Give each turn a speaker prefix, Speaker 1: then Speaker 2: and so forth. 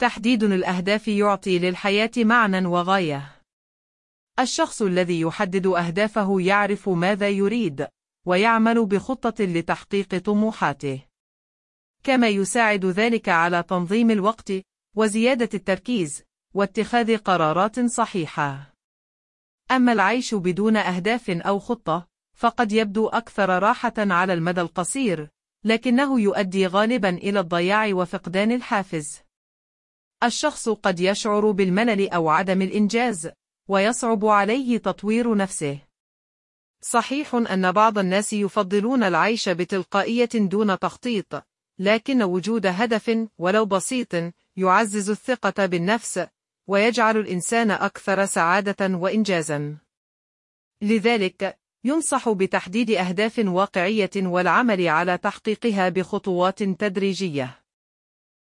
Speaker 1: تحديد الأهداف يعطي للحياة معنى وغاية. الشخص الذي يحدد أهدافه يعرف ماذا يريد، ويعمل بخطة لتحقيق طموحاته. كما يساعد ذلك على تنظيم الوقت، وزيادة التركيز، واتخاذ قرارات صحيحة. أما العيش بدون أهداف أو خطة، فقد يبدو أكثر راحة على المدى القصير، لكنه يؤدي غالبا إلى الضياع وفقدان الحافز. الشخص قد يشعر بالملل أو عدم الإنجاز، ويصعب عليه تطوير نفسه. صحيح أن بعض الناس يفضلون العيش بتلقائية دون تخطيط، لكن وجود هدف ولو بسيط يعزز الثقة بالنفس، ويجعل الإنسان أكثر سعادة وإنجازا. لذلك، ينصح بتحديد أهداف واقعية والعمل على تحقيقها بخطوات تدريجية.